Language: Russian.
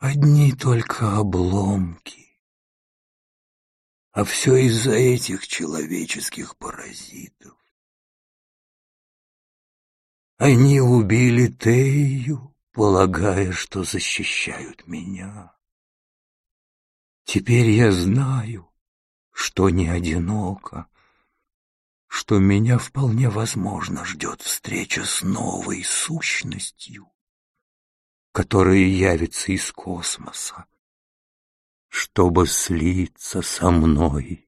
Одни только обломки. А все из-за этих человеческих паразитов. Они убили Тею, полагая, что защищают меня. Теперь я знаю, что не одиноко, что меня вполне возможно ждет встреча с новой сущностью, которая явится из космоса, чтобы слиться со мной